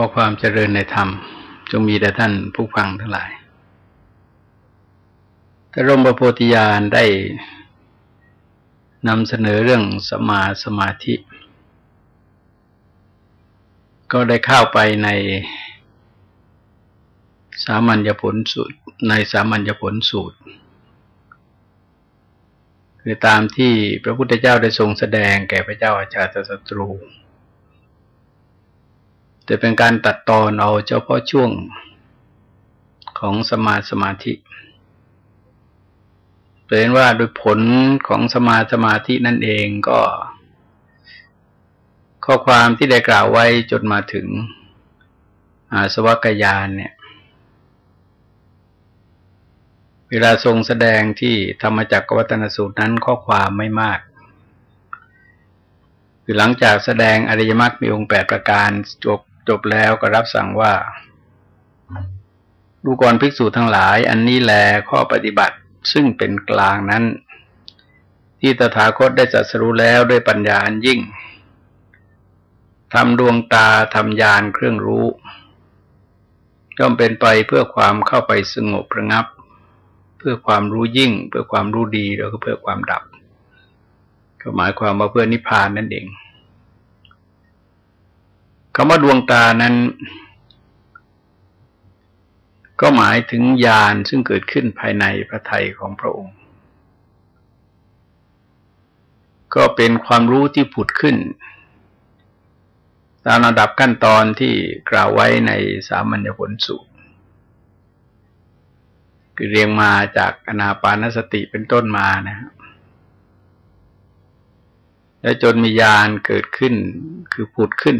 อความเจริญในธรรม จงมีแด่ท่านผู้ฟังทั้งหลายพระรมประโพธิญาณได้นำเสนอเรื่องสมาสมาธิ ก็ได้เข้าไปในสามัญญผลสูตร ในสามัญญผลสูตร คือตามที่พระพุทธเจ้าได้ทรงแสดงแก่พระเจ้าอาชาตศัตรู แต่เป็นการตัดตอนเอาเฉพาะช่วงของสมาสมาธิเป็นว่าโดยผลของสมาสมาธินั่นเองก็ ข้อความที่ได้กล่าวไว้จนมาถึงอาสวัคยานเนี่ย เวลาทรงแสดงที่ธรรมจักรวัตนสูตรนั้นข้อความไม่มากคือหลังจากแสดงอริยมรรคมีองค์แปดประการจบ จบแล้วก็รับสั่งว่า ดูก่อนภิกษุทั้งหลาย อันนี้แลข้อปฏิบัติซึ่งเป็นกลางนั้น ที่ตถาคตได้จัดสรู้แล้วด้วยปัญญาอันยิ่งทำดวงตาทำยานเครื่องรู้ย่อมเป็นไปเพื่อความเข้าไปสงบระงับ เพื่อความรู้ยิ่ง เพื่อความรู้ดีแล้วก็เพื่อความดับ ก็หมายความว่าเพื่อนิพพานนั่นเอง คำว่าดวงตานั้น ก็หมายถึงญาณซึ่งเกิดขึ้นภายในพระทัยของพระองค์ ก็เป็นความรู้ที่ผุดขึ้นตามระดับขั้นตอนที่กล่าวไว้ในสามัญญผลสูตรคือเรียงมาจากอนาปานสติเป็นต้นมานะครับและจนมีญาณเกิดขึ้นคือผุดขึ้น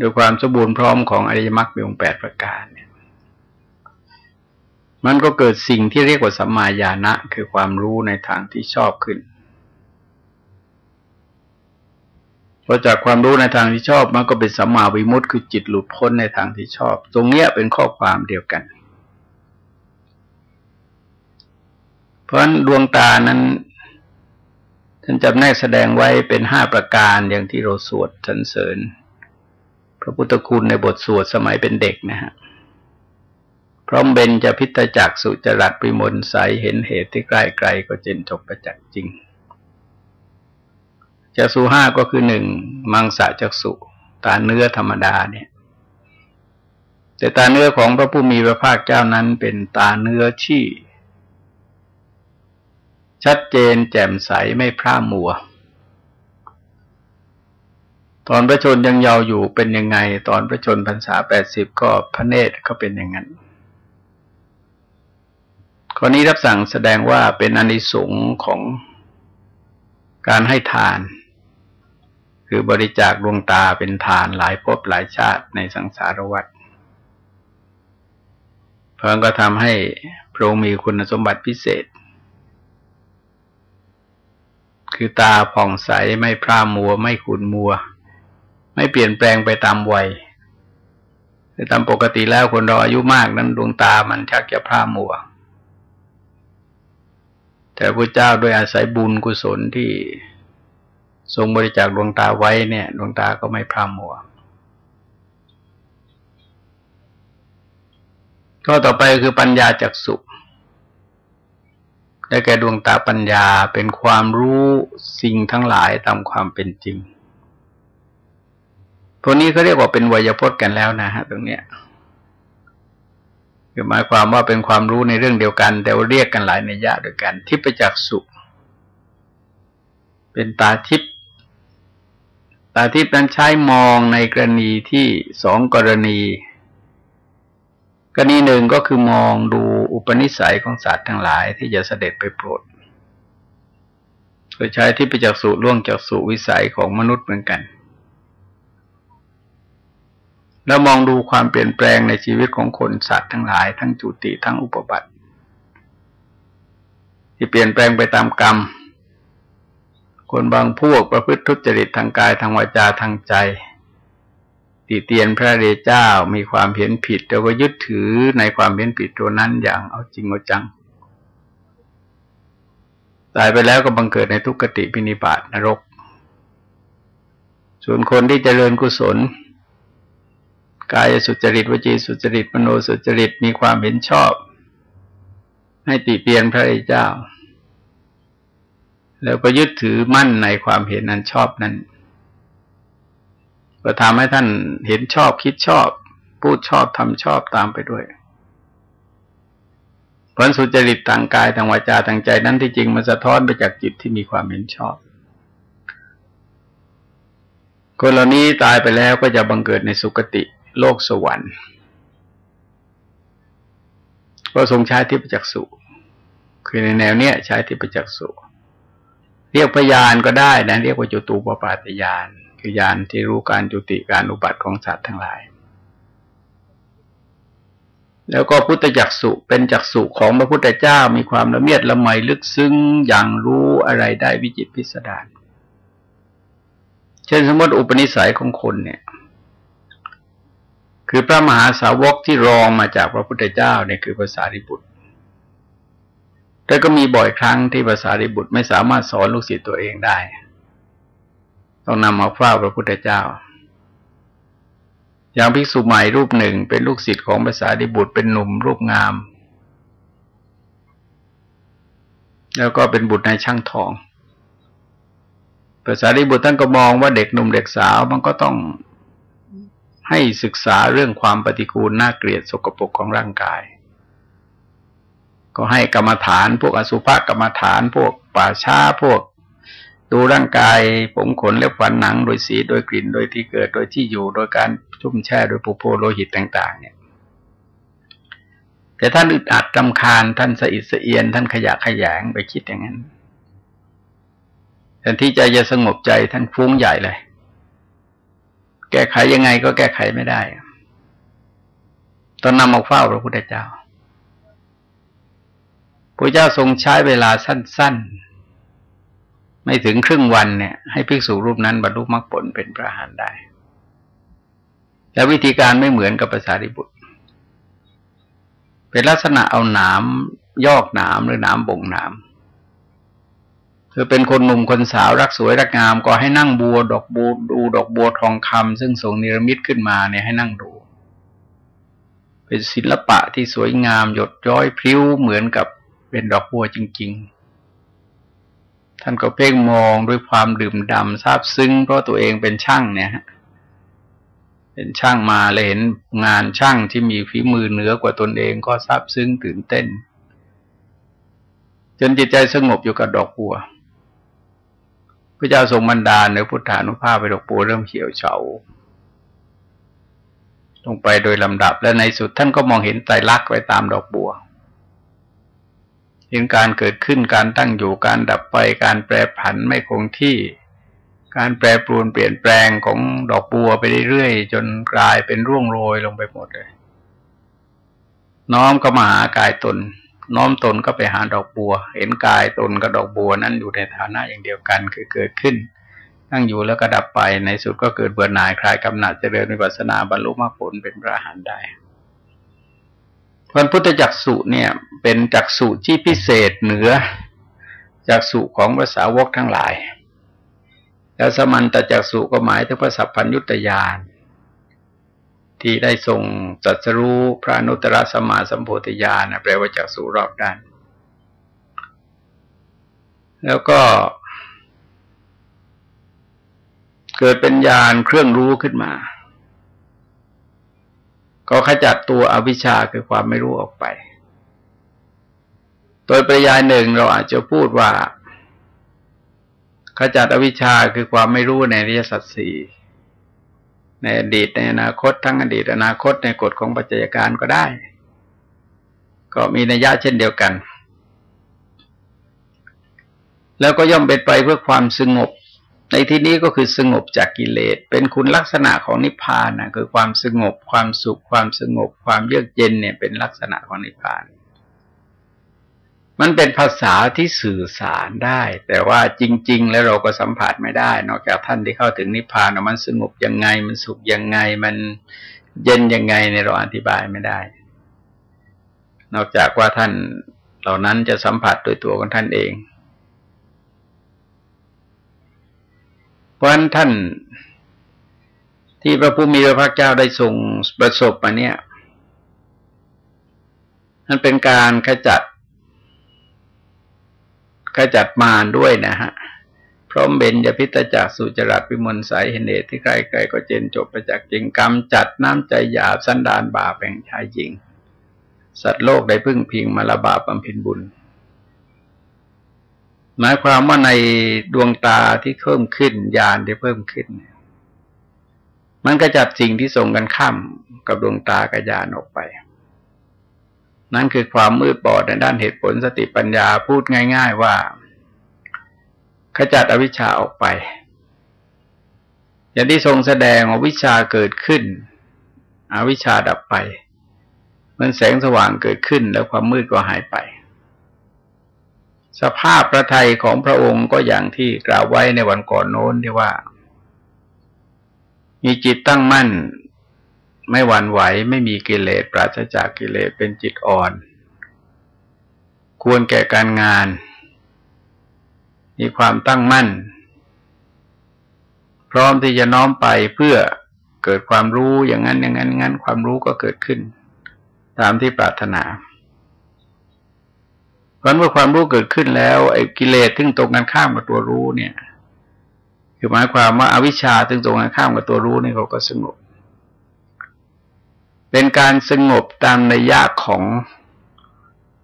โดยความสมบูรณ์พร้อมของอริยมรรคมีองค์แปดประการเนี่ยมันก็เกิดสิ่งที่เรียกว่าสัมมาญาณะคือความรู้ในทางที่ชอบขึ้นพอจากความรู้ในทางที่ชอบมันก็เป็นสัมมาวิมุตติคือจิตหลุดพ้นในทางที่ชอบ ตรงเนี้ยเป็นข้อความเดียวกัน เพราะฉะนั้นดวงตานั้นท่านจำแนกแสดงไว้เป็นห้าประการอย่างที่เราสวดสรรเสริญ พระพุทธคุณในบทสวดสมัยเป็นเด็กนะฮะพร้อมเบนจะพิตจักสุจรัตปิมลใสเห็นเหตุที่ใกล้ไกลก็เจนจบประจักษ์จริงจักสุห้าก็คือหนึ่งมังสะจักสุตาเนื้อธรรมดาเนี่ย แต่ตาเนื้อของพระผู้มีพระภาคเจ้านั้นเป็นตาเนื้อที่ ชัดเจนแจ่มใสไม่พร่ามัว ตอนพระชนยังเยาว์อยู่เป็นยังไง ตอนพระชนพรรษาแปดสิบก็พระเนตรก็เป็นอย่างนั้นข้อนี้รับสั่งแสดงว่าเป็นอนิสงส์ของการให้ทาน คือบริจาคดวงตาเป็นทานหลายภพหลายชาติในสังสารวัฏเพิ่งก็ทำให้พระองค์มีคุณสมบัติพิเศษ คือตาผ่องใสไม่พร่ามัวไม่ขุนมัว ไม่เปลี่ยนแปลงไปตามวัยแต่ตามปกติแล้วคนเราอายุมากนั้นดวงตามันชักจะพร่ามัว แต่พระเจ้าโดยอาศัยบุญกุศลที่ทรงบริจาคดวงตาไว้เนี่ย ดวงตาก็ไม่พร่ามัวก็ต่อไปคือปัญญาจากสุขได้แก่ดวงตาปัญญาเป็นความรู้สิ่งทั้งหลายตามความเป็นจริง พวกนี้เขาเรียกว่าเป็นวยพจน์กันแล้วนะฮะตรงเนี้ยคือหมายความว่าเป็นความรู้ในเรื่องเดียวกัน แต่ว่าเรียกกันหลายในยะด้วยกันทิพจักสุเป็นตาทิพตาทิพนั้นใช้มองในกรณีที่สองกรณี กรณีหนึ่งก็คือมองดูอุปนิสัยของสัตว์ทั้งหลายที่จะเสด็จไปโปรดโดยใช้ทิพจักสุล่วงจากสุวิสัยของมนุษย์เหมือนกัน แล้วมองดูความเปลี่ยนแปลงในชีวิตของคนสัตว์ทั้งหลาย ทั้งจุติทั้งอุปบัติ ที่เปลี่ยนแปลงไปตามกรรม คนบางพวกประพฤติทุจริตทางกายทางวาจาทางใจ ติเตียนพระเดชเจ้ามีความเห็นผิดแต่ก็ยึดถือในความเห็นผิดตัวนั้นอย่างเอาจริงเอาจังตายไปแล้วก็บังเกิดในทุกขติพินิบาตนรก ส่วนคนที่เจริญกุศล กายสุจริตวจีสุจริตมโนสุจริตมีความเห็นชอบ ให้ติเตียนพระเจ้า แล้วก็ยึดถือมั่นในความเห็นนั้นชอบนั้น ก็ทำให้ท่านเห็นชอบคิดชอบ พูดชอบทำชอบตามไปด้วยผลสุจริตทางกายทางวาจาทางใจนั้นที่จริงมันสะท้อนไปจากจิตที่มีความเห็นชอบคนเหล่านี้ตายไปแล้วก็จะบังเกิดในสุคติ โลกสวรรค์ก็ทรงใช้ที่ประจักษุคือในแนวเนี้ยใช้ที่ประจักษุเรียกพยานก็ได้นะเรียกว่าจุตูปปาตยานคือยานที่รู้การจุติการอุบัติของสัตว์ทั้งหลาย แล้วก็พุทธจักสุเป็นจักสุของพระพุทธเจ้ามีความละเมียดละไมลึกซึ้งอย่างรู้อะไรได้วิจิตพิสดารเช่นสมมติอุปนิสัยของคนเนี่ย คือพระมหาสาวกที่รองมาจากพระพุทธเจ้าเนี่ยคือภาษาริบุตรแต่ก็มีบ่อยครั้งที่ภาษาริบุตรไม่สามารถสอนลูกศิษย์ตัวเองได้ ต้องนำมาเฝ้าพระพุทธเจ้า อย่างภิกษุใหม่รูปหนึ่งเป็นลูกศิษย์ของภาษาดิบุตรเป็นหนุ่มรูปงาม แล้วก็เป็นบุตรในช่างทองภาษาดิบุตรท่านก็มองว่าเด็กหนุ่มเด็กสาวมันก็ต้อง ให้ศึกษาเรื่องความปฏิกูลน่าเกลียดสกปรกของร่างกาย ก็ให้กรรมฐาน พวกอสุภกรรมฐาน พวกป่าช้าพวก ดูร่างกาย ผมขนเล็บฝันหนัง โดยสีโดยกลิ่นโดยที่เกิดโดยที่อยู่โดยการชุ่มแช่โดยปุโพโลหิตต่าง ๆ เนี่ยแต่ท่านอึดอัดกำคาญท่านสะอิดสะเอียน ท่านขยะขยงไปคิดอย่างนั้นแทนที่ใจจะสงบใจท่านฟุ้งใหญ่เลย แก้ไขยังไงก็แก้ไขไม่ได้ตอนนำมาเฝ้าพระพุทธเจ้าพระเจ้าทรงใช้เวลาสั้น ๆ ไม่ถึงครึ่งวันเนี่ย ให้ภิกษุรูปนั้นบรรลุมรรคผลเป็นพระหันได้ และวิธีการไม่เหมือนกับภาษาริบุตร เป็นลักษณะเอาหนามยอกหนามหรือหนามบ่งหนาม เธอเป็นคนหนุ่มคนสาวรักสวยรักงามก็ให้นั่งบัว ดอกบัวดูดอกบัวทองคำซึ่งทรงนิรมิตขึ้นมาเนี่ยให้นั่งดู เป็นศิลปะที่สวยงามหยดย้อยพริ้วเหมือนกับเป็นดอกบัวจริง ๆ ท่านก็เพ่งมองด้วยความดื่มดำซาบซึ้งเพราะตัวเองเป็นช่างเนี่ยเป็นช่างมาเลยเห็นงานช่างที่มีฝีมือเหนือกว่าตนเองก็ซาบซึ้งตื่นเต้น จนจิตใจสงบอยู่กับดอกบัว พระเจ้าทรงบันดาลในพุทธานุภาพไปดอกบัวเริ่มเขียวเฉาลงไปโดยลำดับและในสุดท่านก็มองเห็นไตรลักษณ์ไว้ตามดอกบัว เห็นการเกิดขึ้นการตั้งอยู่การดับไปการแปรผันไม่คงที่ การแปรปรวนเปลี่ยนแปลงของดอกบัวไปเรื่อยๆจนกลายเป็นร่วงโรยลงไปหมดเลย น้อมก็มาหากายตน น้อมตนก็ไปหาดอกบัว เห็นกายตนกับดอกบัวนั้นอยู่ในฐานะอย่างเดียวกันคือเกิดขึ้นตั้งอยู่แล้วก็ดับไปในสุดก็เกิดเบื่อหน่ายคลายกำหนัดเจริญวิปัสนาบรรลุมรรคผลเป็นพระหันได้พระพุทธจักสุเนี่ย เป็นจักสุที่พิเศษเหนือจักสุของภาษาวกทั้งหลาย แล้วสมันตจักสุก็หมายถึงพระสัพพัญยุตยาน ที่ได้ทรงจัดสรู้พระนุตตรสมาสัมโพธิญาณแปลว่าจักสุรอบด้าน แล้วก็ เกิดเป็นญาณเครื่องรู้ขึ้นมา ก็ขจัดตัวอวิชชาคือความไม่รู้ออกไป โดยปริยายหนึ่งเราอาจจะพูดว่าขจัดอวิชชาคือความไม่รู้ในริยสัจสี่ ในอดีตในอนาคตทั้งอดีตอนาคตในกฎของปัจจัยการก็ได้ ก็มีนัยยะเช่นเดียวกัน แล้วก็ย่อมเป็นไปเพื่อความสงบ ในที่นี้ก็คือสงบจากกิเลส เป็นคุณลักษณะของนิพพานนะคือความสงบ ความสุข ความสงบ ความเยือกเย็นเนี่ยเป็นลักษณะของนิพพาน มันเป็นภาษาที่สื่อสารได้ แต่ว่าจริง ๆ แล้วเราก็สัมผัสไม่ได้ นอกจากท่านที่เข้าถึงนิพพานมันสงบยังไง มันสุขยังไง มันเย็นยังไงในเราอธิบายไม่ได้ นอกจากว่าท่านเหล่านั้นจะสัมผัสโดยตัวของท่านเอง เพราะฉะนั้นท่านที่พระผู้มีพระภาคเจ้าได้ทรงประสบมาเนี่ยนั่นเป็นการขจัด ขจัดมารด้วยนะฮะพร้อมเบญจพิตจากสุจรัตวิมลสายเห็นเดที่ใครๆก็เจนจบประจักษ์จริงกรรมจัดน้ำใจหยาบสันดานบาปแห่งชายหญิง สัตว์โลกได้พึ่งพิงมาละบาปบำเพ็ญบุญ หมายความว่าในดวงตาที่เพิ่มขึ้นญาณที่เพิ่มขึ้น มันก็จัดสิ่งที่ส่งกันข้ามกับดวงตากับญาณออกไป นั่นคือความมืดบอดในด้านเหตุผลสติปัญญาพูดง่าย ๆ ว่า ขจัดอวิชชาออกไป อย่างที่ทรงแสดงว่าวิชาเกิดขึ้น อวิชชาดับไปเหมือนแสงสว่างเกิดขึ้นแล้วความมืดก็หายไป สภาพพระทัยของพระองค์ก็อย่างที่กล่าวไว้ในวันก่อนโน้นที่ว่า มีจิตตั้งมั่น ไม่หวั่นไหวไม่มีกิเลสปราศจากกิเลสเป็นจิตอ่อน ควรแก่การงาน มีความตั้งมั่น พร้อมที่จะน้อมไปเพื่อเกิดความรู้อย่างนั้นอย่างนั้นงั้นความรู้ก็เกิดขึ้น ตามที่ปรารถนาเพราะเมื่อความรู้เกิดขึ้นแล้วไอ้กิเลสซึ่งตรงกันข้ามกับตัวรู้เนี่ยคือหมายความว่าอาวิชชาซึ่งตรงกันข้ามกับตัวรู้นี่เขาก็สงบ เป็นการสงบตามในยากของ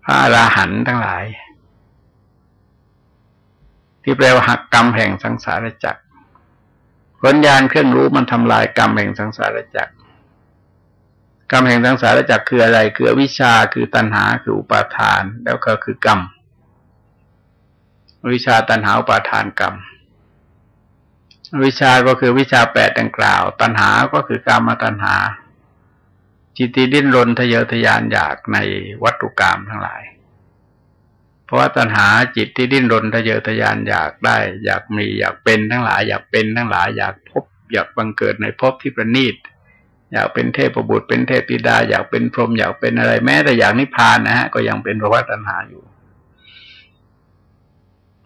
พระอราหันต์ทั้งหลาย ที่แปลว่าหักกรรมแห่งสังสารจักรผลญาณเครื่องรู้มันทำลายกรรมแห่งสังสารจักรกรรมแห่งสังสารจักรคืออะไร คือวิชาคือตัณหาคืออุปาทาน แล้วก็คือกรรมวิชาตัณหาอุปาทานกรรม วิชาก็คือวิชาแปดดังกล่าว ตัณหาก็คือกรรมตัณหา จิตดิ้นรนทะเยอทะยานอยากในวัตถุกรรมทั้งหลาย เพราะว่าตัณหาจิตที่ดิ้นรนทะเยอทะยานอยากได้ อยากมีอยากเป็นทั้งหลาย อยากเป็นทั้งหลาย อยากพบ อยากบังเกิดในภพที่ประณีตอยากเป็นเทพบุตรเป็นเทพปิดา อยากเป็นพรหมอยากเป็นอะไรแม้แต่อยากนิพพานนะฮะก็ยังเป็นภาวะตัณหาอยู่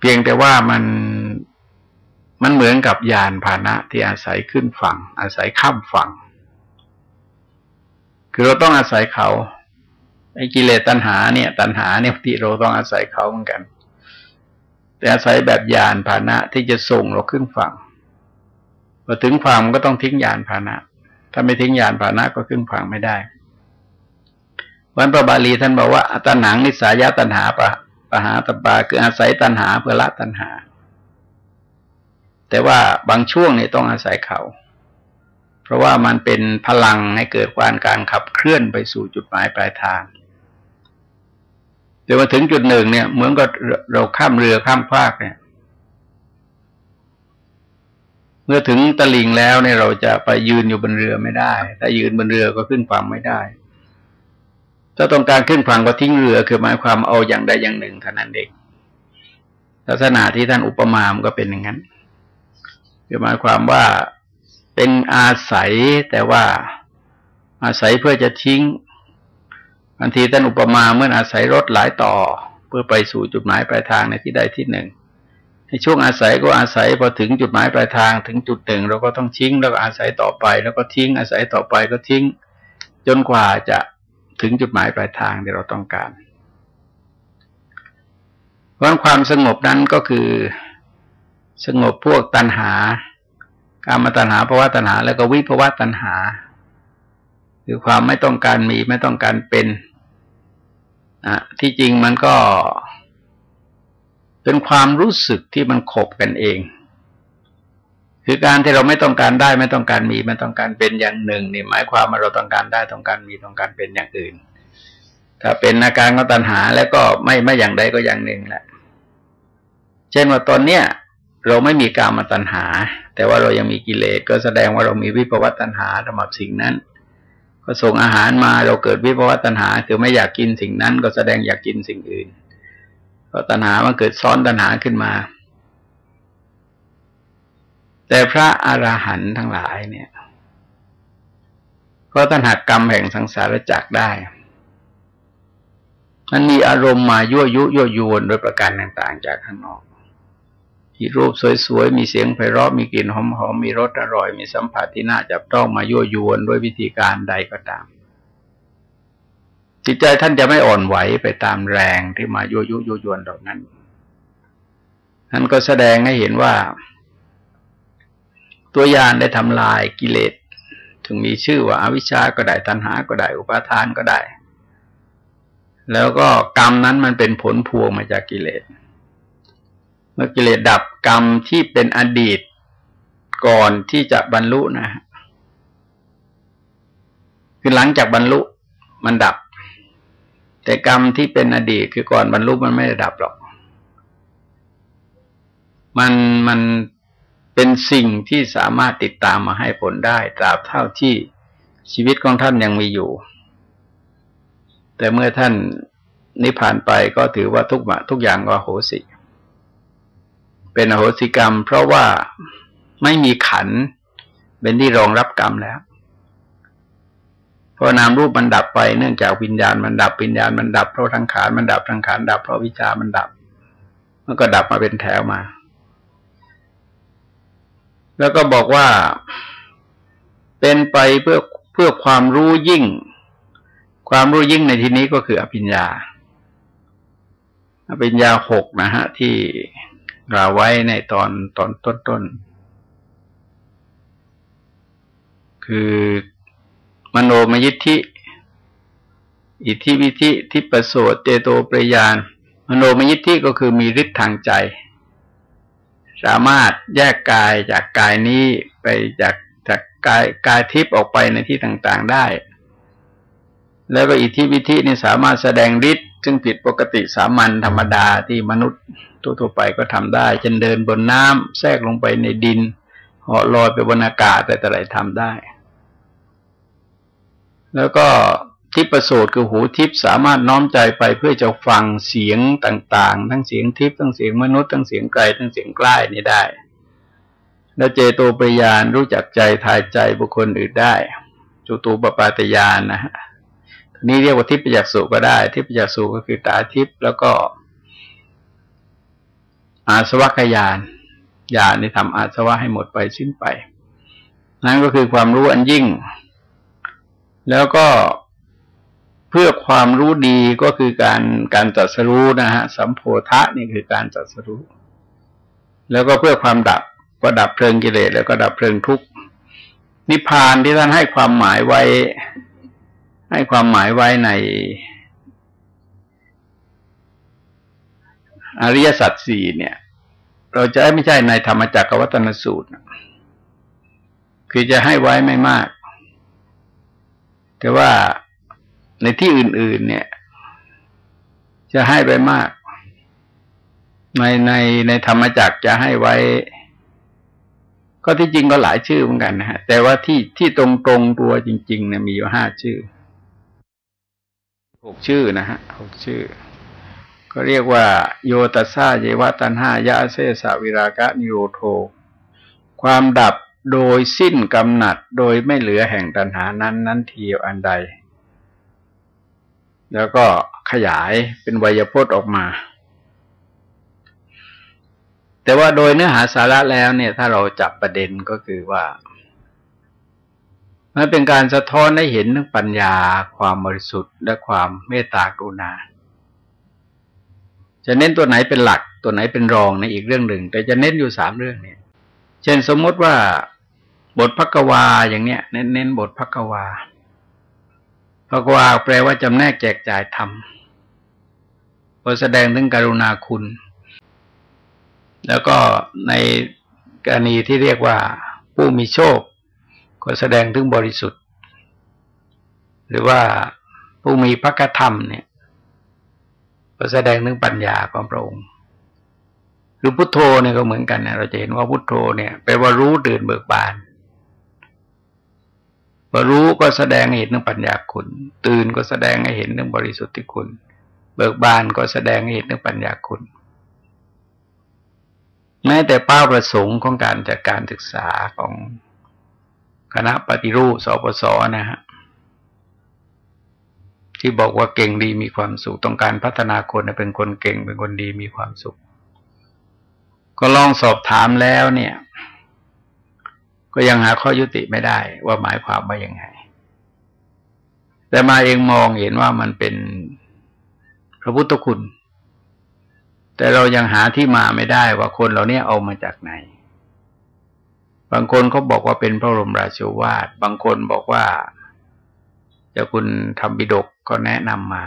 เพียงแต่ว่ามันมันเหมือนกับยานพาหนะที่อาศัยขึ้นฝั่ง อาศัยข้ามฝั่ง คือเราต้องอาศัยเขาไอ้กิเลสตัณหาเนี่ย ตัณหาเนี่ยที่เราต้องอาศัยเขาเหมือนกัน แต่อาศัยแบบยานพาหนะที่จะส่งเราขึ้นฝั่งพอถึงฝั่งก็ต้องทิ้งยานพาหนะ ถ้าไม่ทิ้งยานพาหนะก็ขึ้นฝั่งไม่ได้วันพระบาลีท่านบอกว่าตัณหังนิสายาตัณหาปะปะหาตบาคืออาศัยตัณหาเพื่อละตัณหา แต่ว่าบางช่วงเนี่ยต้องอาศัยเขา ราะว่ามันเป็นพลังให้เกิดความการขับเคลื่อนไปสู่จุดหมายปลายทางแต่ว่าถึงจุดหนึ่งเนี่ย เหมือนกับเราข้ามเรือข้ามภาคเนี่ย เมื่อถึงตะลิงแล้วเนี่ยเราจะไปยืนอยู่บนเรือไม่ได้ ถ้ายืนบนเรือก็ขึ้นฝั่งไม่ได้ ถ้าต้องการขึ้นฝั่งก็ทิ้งเรือ คือหมายความเอาอย่างใดอย่างหนึ่งเท่านั้นเองลักษณะที่ท่านอุปมามันก็เป็นอย่างนั้นคือหมายความว่า เป็นอาศัยแต่ว่าอาศัยเพื่อจะทิ้งบางทีท่านอุปมาเมื่ออาศัยรถหลายต่อ เพื่อไปสู่จุดหมายปลายทางในที่ใดที่หนึ่ง ในช่วงอาศัยก็อาศัยพอถึงจุดหมายปลายทางถึงจุดหนึ่งเราก็ต้องทิ้งแล้วอาศัยต่อไป แล้วก็ทิ้งอาศัยต่อไปก็ทิ้ง จนกว่าจะถึงจุดหมายปลายทางที่เราต้องการเพราะความสงบนั้นก็คือ สงบพวกตัณหา การมาตัณหาภาวะตัณหา แล้วก็วิภาวะตัณหา คือความไม่ต้องการมีไม่ต้องการเป็นอะที่จริงมันก็ เป็นความรู้สึกที่มันขบกันเอง คือการที่เราไม่ต้องการได้ไม่ต้องการมีไม่ต้องการเป็นอย่างหนึ่งนี่หมายความว่าเราต้องการได้ต้องการมีต้องการเป็นอย่างอื่น ถ้าเป็นอาการของตัณหาแล้วก็ไม่ไม่อย่างใดก็อย่างหนึ่งแหละ เช่นว่าตอนเนี้ยเราไม่มีการมาตัณหา แต่ว่าเรายังมีกิเลสก็แสดงว่าเรามีวิปวัตตัณหาสำหรับสิ่งนั้น ก็ส่งอาหารมาเราเกิดวิภวตัณหา คือไม่อยากกินสิ่งนั้น ก็แสดงอยากกินสิ่งอื่น ก็ตัณหามันเกิดซ้อนตัณหาขึ้นมา แต่พระอรหันต์ทั้งหลายเนี่ยก็ตัณหากรรมแห่งสังสารจักได้มันมีอารมณ์มายั่วยุยั่วยวนโดยประการต่าง ๆ จากข้างนอก มีรูปสวยๆ มีเสียงไพเราะ มีกลิ่นหอมๆ มีรสอร่อย มีสัมผัสที่น่าจับต้องมายั่วยวนด้วยวิธีการใดก็ตาม จิตใจท่านจะไม่อ่อนไหวไปตามแรงที่มายั่วยุยั่วยวนเหล่านั้นนั่นก็แสดงให้เห็นว่า ตัวยานได้ทำลายกิเลส ถึงมีชื่อว่าอาวิชชาก็ได้ตัณหาก็ได้ อุปาทานก็ได้ แล้วก็กรรมนั้นมันเป็นผลพวงมาจากกิเลส มื่อกิเลสดับกรรมที่เป็นอดีตก่อนที่จะบรรลุนะคือหลังจากบรรลุมันดับ แต่กรรมที่เป็นอดีตคือก่อนบรรลุมันไม่ได้ดับหรอก มันมันเป็นสิ่งที่สามารถติดตามมาให้ผลได้ ตราบเท่าที่ชีวิตของท่านยังมีอยู่ แต่เมื่อท่านนิพพานไปก็ถือว่าทุกทุกอย่างก็โหสิ เป็นอโหสิกรรม เพราะว่าไม่มีขันเป็นที่รองรับกรรมแล้วเพราะนามรูปมันดับไปเนื่องจากวิญญาณมันดับวิญญาณมันดับเพราะทังขานมันดับทังขานดับเพราะวิชามันดับ มันก็ดับมาเป็นแถวมา แล้วก็บอกว่า เป็นไปเพื่อเพื่อความรู้ยิ่ง ความรู้ยิ่งในที่นี้ก็คืออภิญญาอภิญญาหกนะฮะ ที่ กล่าวไว้ในตอนตอนต้นๆคือมโนมยิทธิ อิทธิวิธิทิปโสเตโตปรยาน มโนมยิทธิก็คือมีฤทธิ์ทางใจ สามารถแยกกายจากกายนี้ไปจากจากกายกายทิพย์ออกไปในที่ต่างๆได้ แล้วก็อิทธิวิธินี่สามารถแสดงฤทธิ์ ซึ่งผิดปกติสามัญธรรมดาที่มนุษย์ทั่วๆไปก็ทำได้เช่นเดินบนน้ำแทรกลงไปในดินเหาะลอยไปบนอากาศแต่อะไรทำได้ แล้วก็ทิพประโสดคือหูทิพสามารถน้อมใจไปเพื่อจะฟังเสียงต่าง ๆ ทั้งเสียงทิพทั้งเสียงมนุษย์ทั้งเสียงไกลทั้งเสียงใกล้นี่ได้ แล้วเจโตปริยานรู้จักใจทายใจบุคคลอื่นได้จุตูปปาตยานนะฮะ นี่เรียกว่าทิพยจักษุก็ได้ ทิพยจักษุก็คือตาทิพแล้วก็อาสวะขยานญาณนี่ทำอาสวะให้หมดไปสิ้นไป นั่นก็คือความรู้อันยิ่ง แล้วก็เพื่อความรู้ดีก็คือการการจัดสรู้นะฮะสัมโพธะนี่คือการจัดสรู้ แล้วก็เพื่อความดับก็ดับเพลิงกิเลสแล้วก็ดับเพลิงทุกข์นิพพานที่ท่านให้ความหมายไว้ ให้ความหมายไว้ในอริยสัจสี่เนี่ย เราจะไม่ใช่ในธรรมจักรวัตนสูตร คือจะให้ไว้ไม่มาก แต่ว่าในที่อื่น ๆ เนี่ย จะให้ไปมาก ในในในธรรมจักรจะให้ไว้ ก็ที่จริงก็หลายชื่อเหมือนกันนะฮะแต่ว่าที่ที่ตรงตรงตัวจริง ๆ เนี่ยมีอยู่ห้าชื่อ หกชื่อนะฮะหกชื่อ ก็เรียกว่า โยตัสซาเยวตันหายะเซสาวิรากะนิโรโท ความดับโดยสิ้นกำหนัดโดยไม่เหลือแห่งตันหานั้น นั้นเทียวอันใด แล้วก็ขยายเป็นวยพจน์ออกมา แต่ว่าโดยเนื้อหาสาระแล้วเนี่ย ถ้าเราจับประเด็นก็คือว่า มันเป็นการสะท้อนให้เห็นถึงปัญญาความบริสุทธิ์และความเมตตากรุณา จะเน้นตัวไหนเป็นหลัก ตัวไหนเป็นรองในอีกเรื่องหนึ่ง แต่จะเน้นอยู่สามเรื่องเนี่ย เช่นสมมติว่า บทพักวาอย่างเนี้ยเน้นเน้นบทพักวาพักวาแปลว่าจำแนกแจกจ่ายธรรมพอแสดงถึงกรุณาคุณ แล้วก็ในกรณีที่เรียกว่าผู้มีโชค ก็แสดงถึงบริสุทธิ์ หรือว่าผู้มีพระกธรรมเนี่ย ก็แสดงถึงปัญญาของพระองค์หรือพุทโธเนี่ยก็เหมือนกันนะเราจะเห็นว่าพุทโธเนี่ยแปลว่ารู้ตื่นเบิกบานพอรู้ก็แสดงให้เห็นถึงปัญญาคุณ ตื่นก็แสดงให้เห็นถึงบริสุทธิ์ที่คุณ เบิกบานก็แสดงให้เห็นถึงปัญญาคุณ แม้แต่เป้าประสงค์ของการจัดการศึกษาของ คณะปฏิรูปสปสนะฮะที่บอกว่าเก่งดีมีความสุขต้องการพัฒนาคนเป็นคนเก่งเป็นคนดีมีความสุข ก็ลองสอบถามแล้วเนี่ย ก็ยังหาข้อยุติไม่ได้ว่าหมายความว่ายังไง แต่มาเองมองเห็นว่ามันเป็นพระพุทธคุณ แต่เรายังหาที่มาไม่ได้ว่าคนเหล่านี้เอามาจากไหน บางคนเขาบอกว่าเป็นพระบรมราชวาท บางคนบอกว่าจะคุณทำบิดกก็แนะนำมา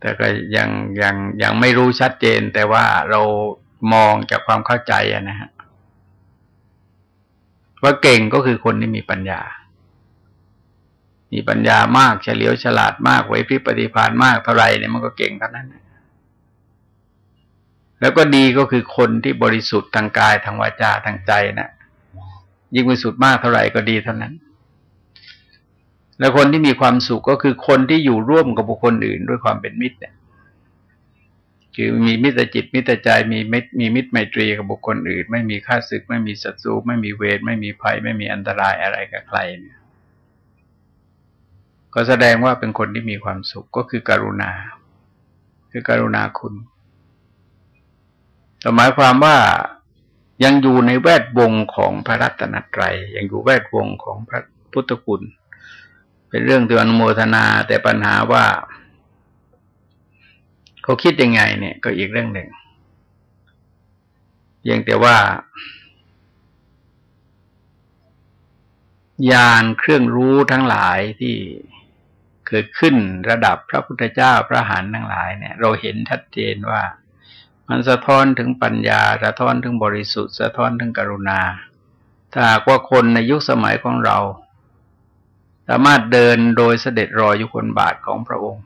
แต่ก็ยังยังยังไม่รู้ชัดเจน แต่ว่าเรามองจากความเข้าใจนะฮะว่าเก่งก็คือคนที่มีปัญญา มีปัญญามากเฉลียวฉลาดมากไว้พิปฏิพานมากเท่าไรเนี่ยมันก็เก่งเท่านั้น แล้วก็ดีก็คือคนที่บริสุทธิ์ทางกายทางวาจาทางใจนะ่ะ ยิ่งบริสุทธิ์มากเท่าไหร่ก็ดีเท่านั้น แล้วคนที่มีความสุขก็คือคนที่อยู่ร่วมกับบุคคลอื่นด้วยความเป็นมิตรเนี่ยคือมีมิตรจิตมิตรใจมีมิตรมีมิตรไมตรีกับบุคคลอื่น ไม่มีค่าศึก ไม่มีศัตรูไม่มีเวรไม่มีภัย ไม่มีอันตรายอะไรกับใครเนี่ยก็แสดงว่าเป็นคนที่มีความสุขก็คือการุณา คือการุณาคุณ หมายความว่ายังอยู่ในแวดวงของพระรัตนตรัยยังอยู่แวดวงของพระพุทธคุณ เป็นเรื่องที่อนุโมทนาแต่ปัญหาว่า เขาคิดยังไง เนี่ย ก็อีกเรื่องหนึ่งเพียงแต่ว่าญาณเครื่องรู้ทั้งหลายที่เกิดขึ้นระดับพระพุทธเจ้าพระหันทั้งหลายเนี่ย เราเห็นชัดเจนว่า มันสะท้อนถึงปัญญา สะท้อนถึงบริสุทธิ์ สะท้อนถึงกรุณา ถ้าหากว่าคนในยุคสมัยของเรา สามารถเดินโดยเสด็จรอยยุคนบาทของพระองค์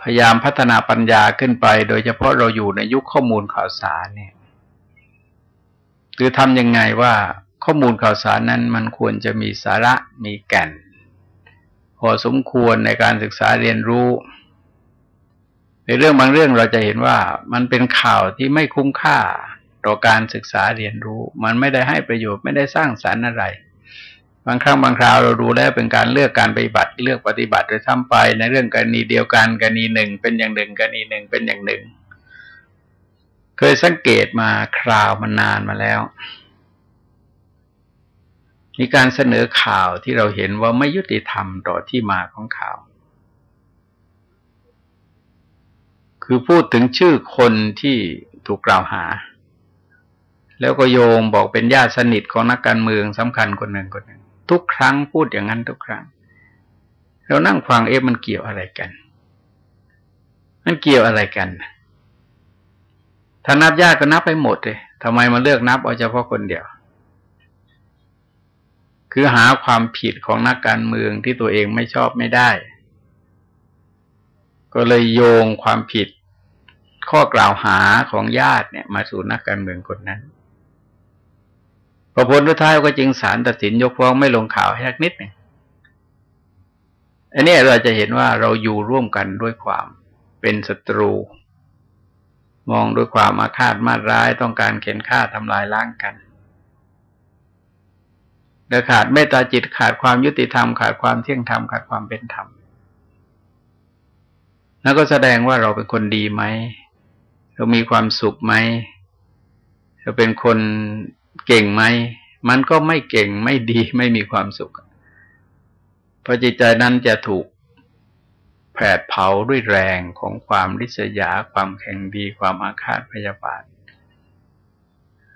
พยายามพัฒนาปัญญาขึ้นไป โดยเฉพาะเราอยู่ในยุคข้อมูลข่าวสารเนี่ยคือทำยังไงว่าข้อมูลข่าวสารนั้นมันควรจะมีสาระมีแก่น พอสมควรในการศึกษาเรียนรู้ ในเรื่องบางเรื่องเราจะเห็นว่ามันเป็นข่าวที่ไม่คุ้มค่าต่อการศึกษาเรียนรู้ มันไม่ได้ให้ประโยชน์ไม่ได้สร้างสารรค์อะไร บางครั้งบางคราวเราดูแล้วเป็นการเลือกการปฏิบัติเลือกปฏิบัติโดยทำไป ในเรื่องกรณีเดียวกันกรณีหนึ่ง เป็นอย่างหนึ่งกรณีหนึ่งเป็นอย่างหนึ่ง เคยสังเกตมาคราวมานานมาแล้วมีการเสนอข่าวที่เราเห็นว่าไม่ยุติธรรมต่อที่มาของข่าว คือพูดถึงชื่อคนที่ถูกกล่าวหา แล้วก็โยงบอกเป็นญาติสนิทของนักการเมืองสำคัญคนหนึ่งคนหนึ่ง ทุกครั้งพูดอย่างนั้นทุกครั้ง เรานั่งฟังเอ๊ะมันเกี่ยวอะไรกัน มันเกี่ยวอะไรกัน ถ้านับญาติก็นับไปหมดเลยทำไมมาเลือกนับเอาเฉพาะคนเดียว คือหาความผิดของนักการเมืองที่ตัวเองไม่ชอบไม่ได้ ก็เลยโยงความผิด ข้อกล่าวหาของญาติเนี่ย มาสู่นักการเมืองคนนั้นพอผลท้ายก็จึงศาลตัดสินยกฟ้องไม่ลงข่าวให้สักนิดหนึ่งอันนี้เราจะเห็นว่าเราอยู่ร่วมกันด้วยความเป็นศัตรู มองด้วยความอาฆาตมาร้ายต้องการเข็นฆ่าทำลายล้างกันแต่ขาดเมตตาจิตขาดความยุติธรรม ขาดความเที่ยงธรรมขาดความเป็นธรรมแล้วก็แสดงว่าเราเป็นคนดีไหม เรามีความสุขไหมเราเป็นคนเก่งไหมมันก็ไม่เก่งไม่ดีไม่มีความสุข เพราะจิตใจนั้นจะถูกแผดเผาด้วยแรงของความริษยา ความแข็งดี ความอาฆาตพยาบาท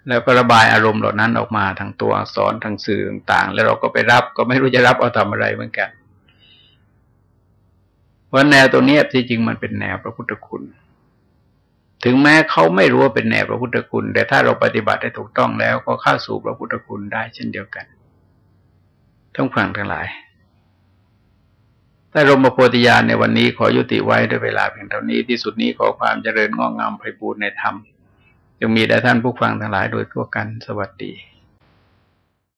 แล้วก็ระบายอารมณ์เหล่านั้นออกมาทางตัวอักษรทางสื่อต่างๆ แล้วเราก็ไปรับก็ไม่รู้จะรับเอาทำอะไรเหมือนกันว่าแนวตัวนี้ที่จริงมันเป็นแนวพระพุทธคุณ ถึงแม้เขาไม่รู้ว่าเป็นแนวพระพุทธคุณ แต่ถ้าเราปฏิบัติได้ถูกต้องแล้ว ก็เข้าสู่พระพุทธคุณได้เช่นเดียวกันทั้งฝั่งทั้งหลายแต่รมโพธิญาณในวันนี้ขอยุติไว้ด้วยเวลาเพียงเท่านี้ที่สุดนี้ขอความเจริญงอกงามไพบูรณ์ในธรรมยังมีแด่ท่านผู้ฟังทั้งหลายโดยทั่วกันสวัสดี